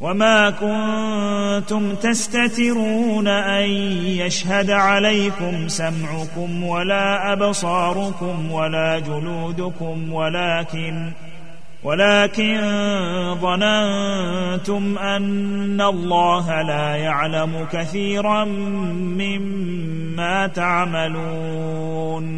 وما كنتم تستترون ان يشهد عليكم سمعكم ولا ابصاركم ولا جلودكم ولكن ولكن ظننتم ان الله لا يعلم كثيرا مما تعملون